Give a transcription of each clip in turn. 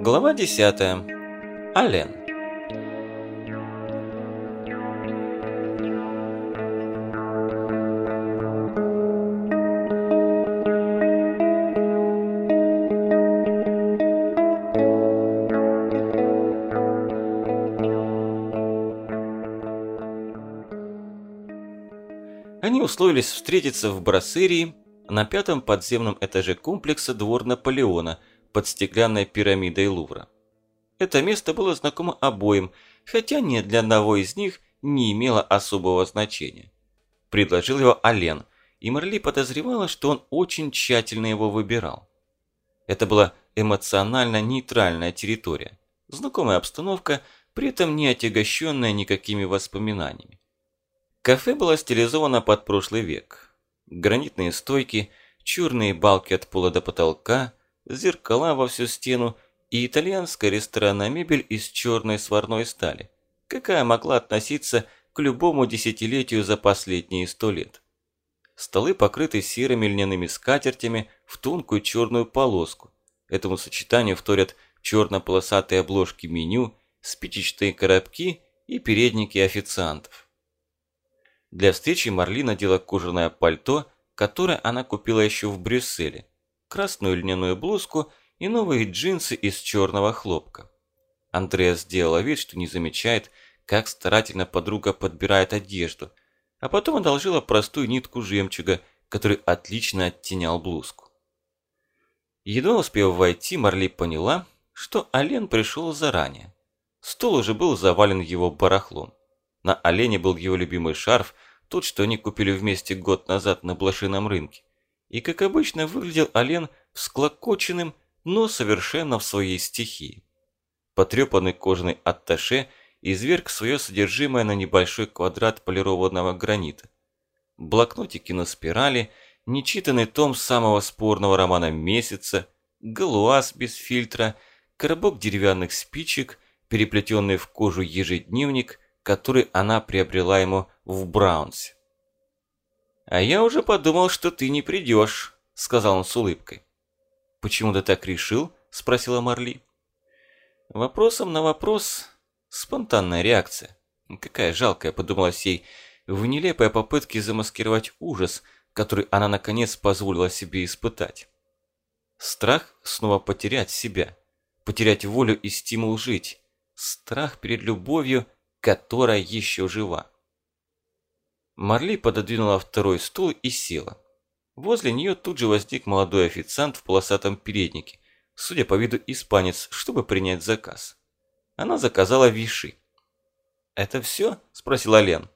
Глава 10. Ален. Они условились встретиться в Брассерии на пятом подземном этаже комплекса «Двор Наполеона» под стеклянной пирамидой Лувра. Это место было знакомо обоим, хотя ни для одного из них не имело особого значения. Предложил его Ален, и Марли подозревала, что он очень тщательно его выбирал. Это была эмоционально нейтральная территория, знакомая обстановка, при этом не отягощенная никакими воспоминаниями. Кафе было стилизовано под прошлый век. Гранитные стойки, черные балки от пола до потолка, зеркала во всю стену и итальянская ресторанная мебель из черной сварной стали, какая могла относиться к любому десятилетию за последние сто лет. Столы покрыты серыми льняными скатертями в тонкую черную полоску. Этому сочетанию вторят черно-полосатые обложки меню, спичечные коробки и передники официантов. Для встречи Марли надела кожаное пальто, которое она купила еще в Брюсселе, красную льняную блузку и новые джинсы из черного хлопка. Андреа сделала вид, что не замечает, как старательно подруга подбирает одежду, а потом одолжила простую нитку жемчуга, который отлично оттенял блузку. Едва успев войти, Марли поняла, что Олен пришел заранее. Стол уже был завален его барахлом. На Олене был его любимый шарф, тот, что они купили вместе год назад на блошином рынке и, как обычно, выглядел Олен всклокоченным, но совершенно в своей стихии. Потрепанный кожаный атташе изверг свое содержимое на небольшой квадрат полированного гранита. Блокнотики на спирали, нечитанный том самого спорного романа месяца, галуаз без фильтра, коробок деревянных спичек, переплетенный в кожу ежедневник, который она приобрела ему в Браунсе. «А я уже подумал, что ты не придешь», – сказал он с улыбкой. «Почему ты так решил?» – спросила Марли. Вопросом на вопрос – спонтанная реакция. Какая жалкая, подумалась ей, в нелепой попытке замаскировать ужас, который она наконец позволила себе испытать. Страх снова потерять себя, потерять волю и стимул жить. Страх перед любовью, которая еще жива. Марли пододвинула второй стул и села. Возле нее тут же возник молодой официант в полосатом переднике, судя по виду испанец, чтобы принять заказ. Она заказала виши. «Это все?» – спросила Лен.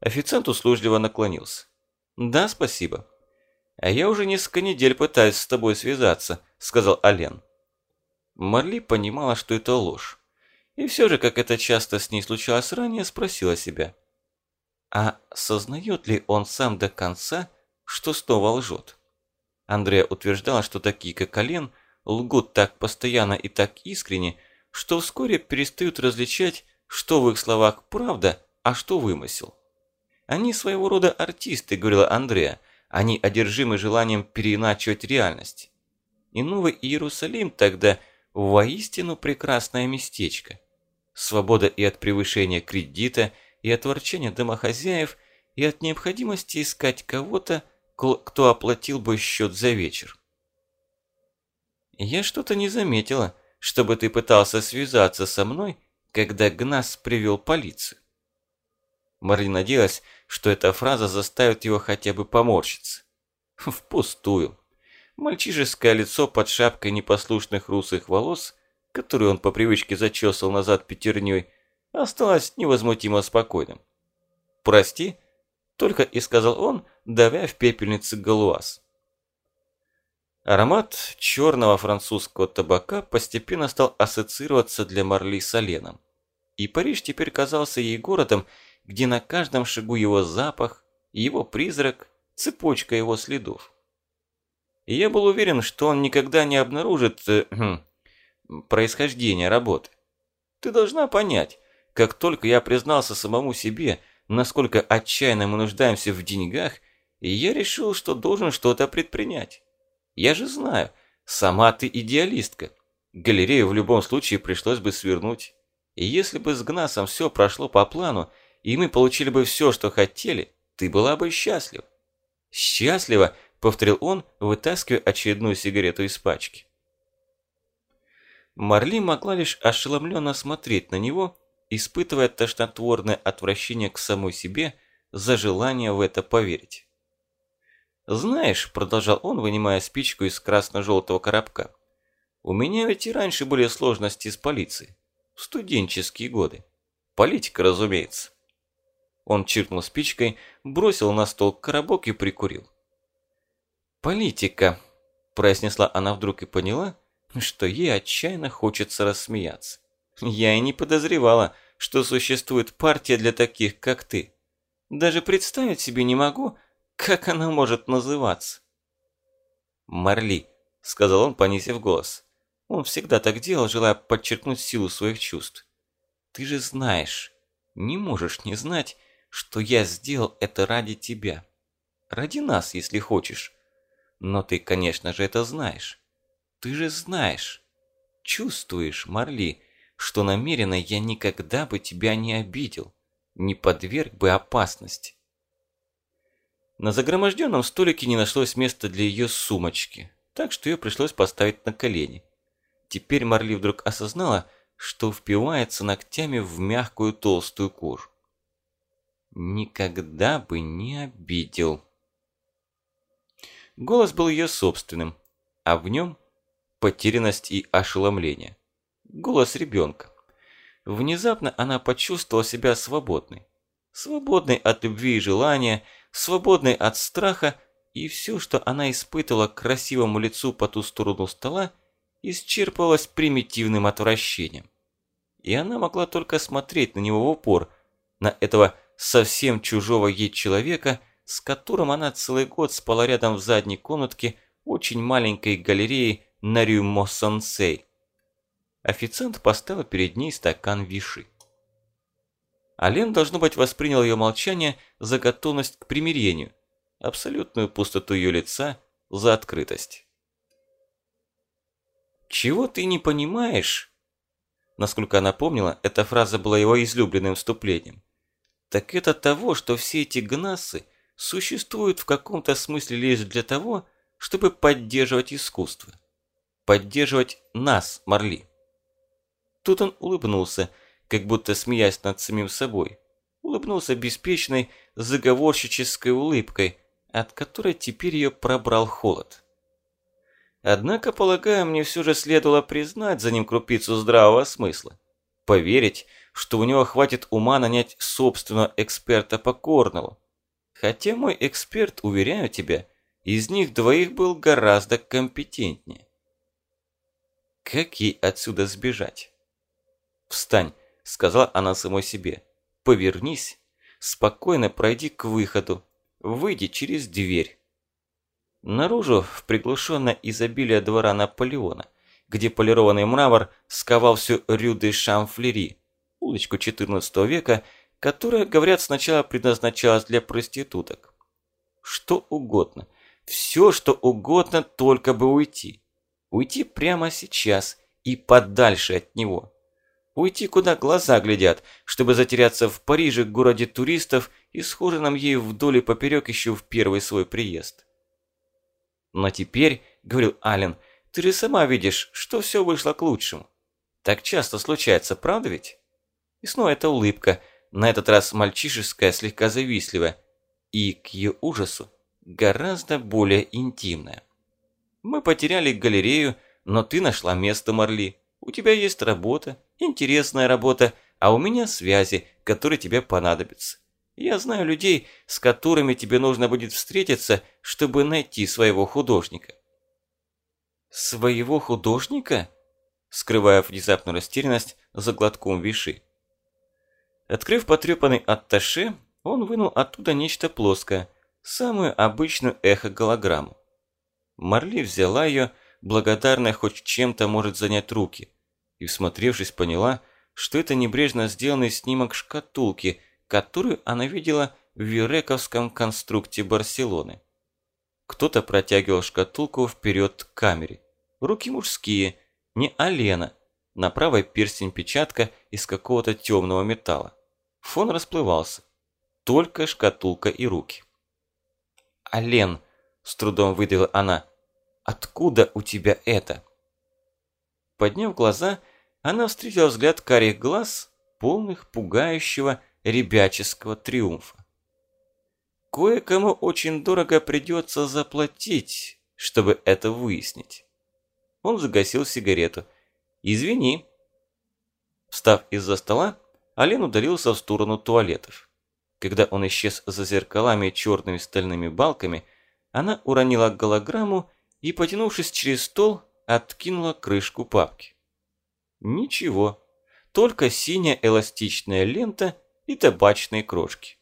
Официант услужливо наклонился. «Да, спасибо». «А я уже несколько недель пытаюсь с тобой связаться», – сказал Ален. Марли понимала, что это ложь. И все же, как это часто с ней случалось ранее, спросила себя – а сознает ли он сам до конца, что снова лжет? Андрея утверждала, что такие, как Олен, лгут так постоянно и так искренне, что вскоре перестают различать, что в их словах правда, а что вымысел. Они своего рода артисты, говорила Андрея, они одержимы желанием переиначивать реальность. И Новый Иерусалим тогда воистину прекрасное местечко. Свобода и от превышения кредита, и от ворчания домохозяев, и от необходимости искать кого-то, кто оплатил бы счет за вечер. «Я что-то не заметила, чтобы ты пытался связаться со мной, когда Гнас привел полицию». Марли надеялась, что эта фраза заставит его хотя бы поморщиться. Впустую. Мальчишеское лицо под шапкой непослушных русых волос, которую он по привычке зачесал назад пятерней, осталось невозмутимо спокойным. «Прости», – только и сказал он, давя в пепельнице галуаз. Аромат черного французского табака постепенно стал ассоциироваться для Марли с Оленом. И Париж теперь казался ей городом, где на каждом шагу его запах, его призрак, цепочка его следов. И я был уверен, что он никогда не обнаружит э, хм, происхождение работы. Ты должна понять, как только я признался самому себе, насколько отчаянно мы нуждаемся в деньгах, я решил, что должен что-то предпринять. Я же знаю, сама ты идеалистка. Галерею в любом случае пришлось бы свернуть. И если бы с Гнасом все прошло по плану, и мы получили бы все, что хотели, ты была бы счастлива. Счастлива, повторил он, вытаскивая очередную сигарету из пачки. Марли могла лишь ошеломленно смотреть на него, испытывая тошнотворное отвращение к самой себе за желание в это поверить. «Знаешь», – продолжал он, вынимая спичку из красно-желтого коробка, «у меня ведь и раньше были сложности с полицией. В студенческие годы. Политика, разумеется». Он чиркнул спичкой, бросил на стол коробок и прикурил. «Политика», – произнесла она вдруг и поняла, что ей отчаянно хочется рассмеяться. «Я и не подозревала, что существует партия для таких, как ты. Даже представить себе не могу, как она может называться?» «Марли», – сказал он, понизив голос. Он всегда так делал, желая подчеркнуть силу своих чувств. «Ты же знаешь, не можешь не знать, что я сделал это ради тебя. Ради нас, если хочешь. Но ты, конечно же, это знаешь. Ты же знаешь, чувствуешь, Марли, что намеренно я никогда бы тебя не обидел, не подверг бы опасности. На загроможденном столике не нашлось места для ее сумочки, так что ее пришлось поставить на колени. Теперь Марли вдруг осознала, что впивается ногтями в мягкую толстую кожу. Никогда бы не обидел. Голос был ее собственным, а в нем потерянность и ошеломление. Голос ребенка. Внезапно она почувствовала себя свободной. Свободной от любви и желания, свободной от страха, и все, что она испытывала к красивому лицу по ту сторону стола, исчерпывалось примитивным отвращением. И она могла только смотреть на него в упор, на этого совсем чужого ей человека, с которым она целый год спала рядом в задней комнатке очень маленькой галереи на Рюмо-Сонсей. Официант поставил перед ней стакан виши. Ален, должно быть, воспринял ее молчание за готовность к примирению, абсолютную пустоту ее лица за открытость. «Чего ты не понимаешь?» Насколько она помнила, эта фраза была его излюбленным вступлением так это того, что все эти гнасы существуют в каком-то смысле лишь для того, чтобы поддерживать искусство. Поддерживать нас, Марли. Тут он улыбнулся, как будто смеясь над самим собой. Улыбнулся беспечной, заговорщической улыбкой, от которой теперь ее пробрал холод. Однако, полагаю, мне все же следовало признать за ним крупицу здравого смысла. Поверить, что у него хватит ума нанять собственного эксперта по Корнеллу. Хотя мой эксперт, уверяю тебя, из них двоих был гораздо компетентнее. Как ей отсюда сбежать? «Встань», – сказала она самой себе. «Повернись, спокойно пройди к выходу, выйди через дверь». Наружу, в приглушенное изобилие двора Наполеона, где полированный мрамор сковал всю Рю де Шамфлери, улочку XIV века, которая, говорят, сначала предназначалась для проституток. Что угодно, все что угодно, только бы уйти. Уйти прямо сейчас и подальше от него. Уйти, куда глаза глядят, чтобы затеряться в Париже, городе туристов, и схоженном ей вдоль и поперек еще в первый свой приезд. Но теперь, говорил Ален, ты же сама видишь, что все вышло к лучшему. Так часто случается, правда ведь? И снова эта улыбка, на этот раз мальчишеская, слегка завистливая. И, к ее ужасу, гораздо более интимная. Мы потеряли галерею, но ты нашла место, Марли. У тебя есть работа, интересная работа, а у меня связи, которые тебе понадобятся. Я знаю людей, с которыми тебе нужно будет встретиться, чтобы найти своего художника. Своего художника? Скрывая внезапную растерянность за глотком виши. Открыв потрепанный атташе, он вынул оттуда нечто плоское, самую обычную эхо-голограмму. Марли взяла ее, благодарная хоть чем-то может занять руки, и, всмотревшись, поняла, что это небрежно сделанный снимок шкатулки, которую она видела в Вирековском конструкте Барселоны. Кто-то протягивал шкатулку вперед к камере. Руки мужские, Не Алена. На правой перстень-печатка из какого-то темного металла. Фон расплывался. Только шкатулка и руки. «Ален», – с трудом выдавила она, – «откуда у тебя это?» Подняв глаза, она встретила взгляд карих глаз, полных пугающего ребяческого триумфа. Кое-кому очень дорого придется заплатить, чтобы это выяснить. Он загасил сигарету. «Извини». Встав из-за стола, Ален ударился в сторону туалетов. Когда он исчез за зеркалами и черными стальными балками, она уронила голограмму и, потянувшись через стол, откинула крышку папки. Ничего, только синяя эластичная лента и табачные крошки.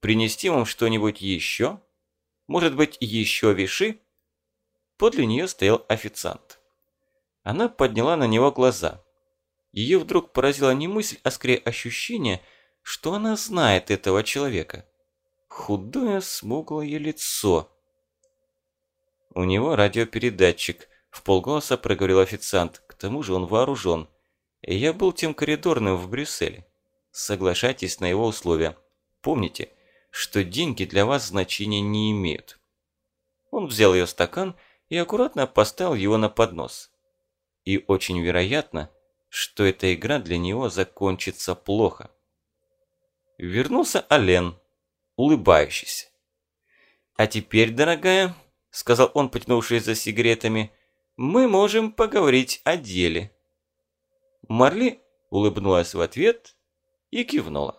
Принести вам что-нибудь еще? Может быть, еще виши? Подле нее стоял официант. Она подняла на него глаза. Ее вдруг поразила не мысль, а скорее ощущение, что она знает этого человека. Худое, смуглое лицо. У него радиопередатчик, в полголоса проговорил официант. Тому же он вооружен. И я был тем коридорным в Брюсселе. Соглашайтесь на его условия. Помните, что деньги для вас значения не имеют. Он взял ее стакан и аккуратно поставил его на поднос. И очень вероятно, что эта игра для него закончится плохо. Вернулся Ален, улыбающийся. «А теперь, дорогая», – сказал он, потянувшись за сигаретами, – «мы можем поговорить о деле». Марли улыбнулась в ответ и кивнула.